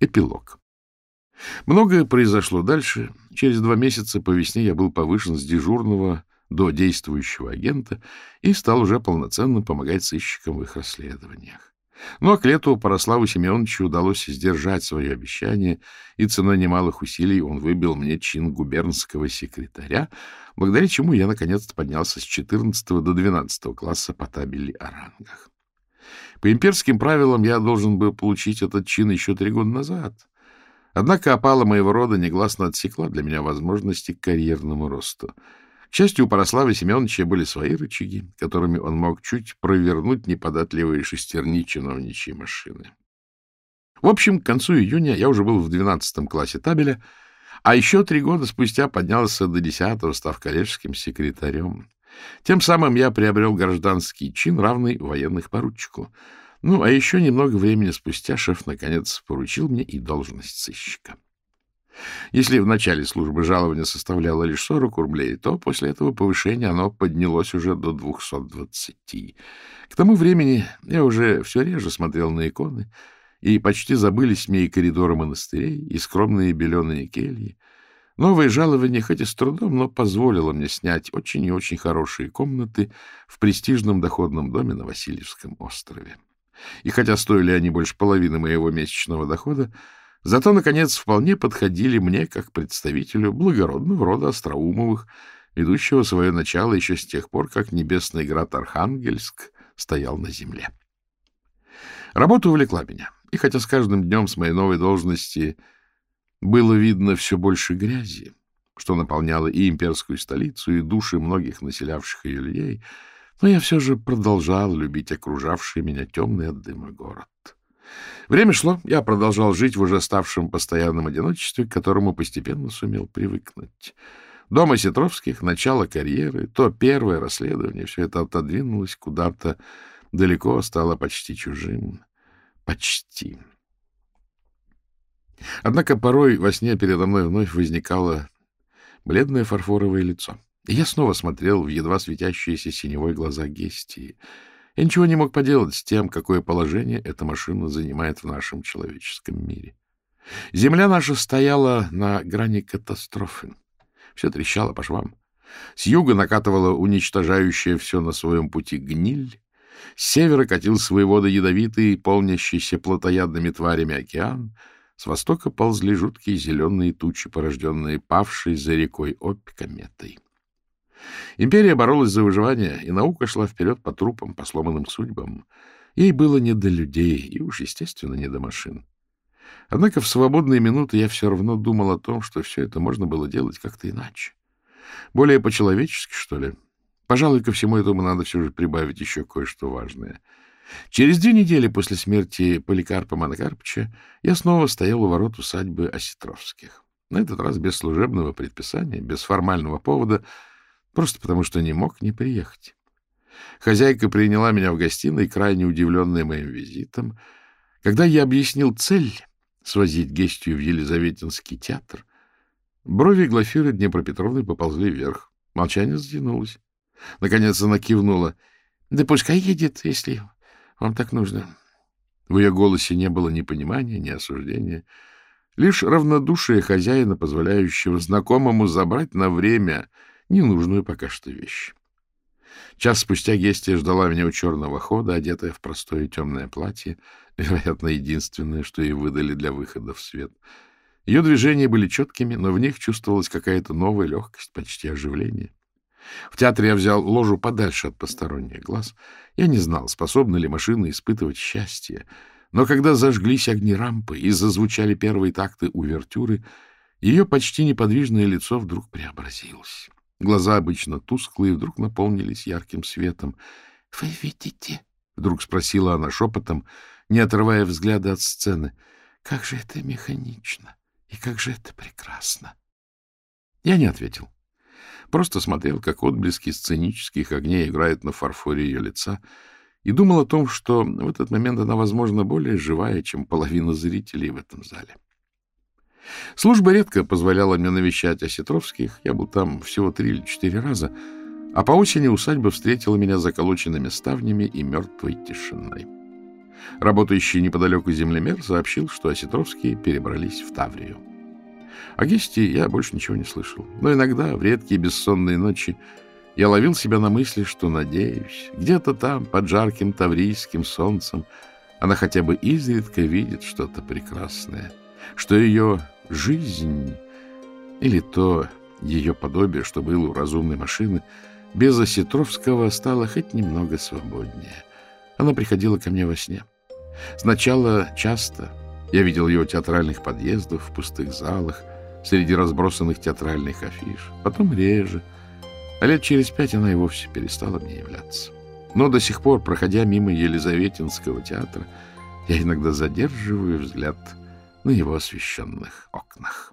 Эпилог. Многое произошло дальше. Через два месяца по весне я был повышен с дежурного до действующего агента и стал уже полноценно помогать сыщикам в их расследованиях. Но к лету Порославу Семеновичу удалось сдержать свое обещание, и ценой немалых усилий он выбил мне чин губернского секретаря, благодаря чему я наконец-то поднялся с 14 до 12 класса по табели о рангах. По имперским правилам я должен был получить этот чин еще три года назад. Однако опала моего рода негласно отсекла для меня возможности к карьерному росту. К счастью, у Порослава Семеновича были свои рычаги, которыми он мог чуть провернуть неподатливые шестерни чиновничьей машины. В общем, к концу июня я уже был в двенадцатом классе табеля, а еще три года спустя поднялся до десятого, став коллежским секретарем. Тем самым я приобрел гражданский чин, равный военных поручику. Ну, а еще немного времени спустя шеф, наконец, поручил мне и должность сыщика. Если в начале службы жалование составляло лишь 40 рублей, то после этого повышения оно поднялось уже до 220. К тому времени я уже все реже смотрел на иконы, и почти забылись мне и коридоры монастырей, и скромные беленые кельи. Новое жалование, хоть и с трудом, но позволило мне снять очень и очень хорошие комнаты в престижном доходном доме на Васильевском острове. И хотя стоили они больше половины моего месячного дохода, Зато, наконец, вполне подходили мне как представителю благородного рода Остроумовых, ведущего свое начало еще с тех пор, как небесный град Архангельск стоял на земле. Работа увлекла меня, и хотя с каждым днем с моей новой должности было видно все больше грязи, что наполняло и имперскую столицу, и души многих населявших ее людей, но я все же продолжал любить окружавший меня темный от дыма город. Время шло, я продолжал жить в уже ставшем постоянном одиночестве, к которому постепенно сумел привыкнуть. Дома Сетровских, начало карьеры, то первое расследование, все это отодвинулось куда-то далеко, стало почти чужим. Почти. Однако порой во сне передо мной вновь возникало бледное фарфоровое лицо. И я снова смотрел в едва светящиеся синевой глаза Гестии — я ничего не мог поделать с тем, какое положение эта машина занимает в нашем человеческом мире. Земля наша стояла на грани катастрофы. Все трещало по швам. С юга накатывала уничтожающая все на своем пути гниль. С севера катил свои воды ядовитый, полнящийся плотоядными тварями океан. С востока ползли жуткие зеленые тучи, порожденные павшей за рекой Обь кометой. Империя боролась за выживание, и наука шла вперед по трупам, по сломанным судьбам. Ей было не до людей, и уж, естественно, не до машин. Однако в свободные минуты я все равно думал о том, что все это можно было делать как-то иначе. Более по-человечески, что ли. Пожалуй, ко всему этому надо все же прибавить еще кое-что важное. Через две недели после смерти Поликарпа Манакарпча я снова стоял у ворот усадьбы Осетровских. На этот раз без служебного предписания, без формального повода — просто потому что не мог не приехать. Хозяйка приняла меня в гостиной, крайне удивленная моим визитом. Когда я объяснил цель свозить Гестию в Елизаветинский театр, брови Глафиры Днепропетровны поползли вверх. Молчание сдвинулось. Наконец она кивнула. — Да пускай едет, если вам так нужно. В ее голосе не было ни понимания, ни осуждения. Лишь равнодушие хозяина, позволяющего знакомому забрать на время ненужную пока что вещь. Час спустя Гестия ждала меня у черного хода, одетая в простое темное платье, вероятно, единственное, что ей выдали для выхода в свет. Ее движения были четкими, но в них чувствовалась какая-то новая легкость, почти оживление. В театре я взял ложу подальше от посторонних глаз. Я не знал, способна ли машина испытывать счастье. Но когда зажглись огни рампы и зазвучали первые такты увертюры, ее почти неподвижное лицо вдруг преобразилось. Глаза обычно тусклые, вдруг наполнились ярким светом. — Вы видите? — вдруг спросила она шепотом, не отрывая взгляда от сцены. — Как же это механично и как же это прекрасно! Я не ответил. Просто смотрел, как отблески сценических огней играют на фарфоре ее лица, и думал о том, что в этот момент она, возможно, более живая, чем половина зрителей в этом зале. — Служба редко позволяла мне навещать Осетровских. Я был там всего три или четыре раза. А по осени усадьба встретила меня заколоченными ставнями и мертвой тишиной. Работающий неподалеку землемер сообщил, что Осетровские перебрались в Таврию. О Гесте я больше ничего не слышал. Но иногда, в редкие бессонные ночи, я ловил себя на мысли, что, надеюсь, где-то там, под жарким таврийским солнцем, она хотя бы изредка видит что-то прекрасное, что ее жизнь или то ее подобие, что было у разумной машины, без Осетровского стало хоть немного свободнее. Она приходила ко мне во сне. Сначала часто я видел ее у театральных подъездов, в пустых залах, среди разбросанных театральных афиш, потом реже — а лет через пять она и вовсе перестала мне являться. Но до сих пор, проходя мимо Елизаветинского театра, я иногда задерживаю взгляд на его освещенных окнах.